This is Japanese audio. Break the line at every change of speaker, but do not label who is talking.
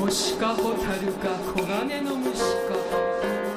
星か蛍か黄金の虫か。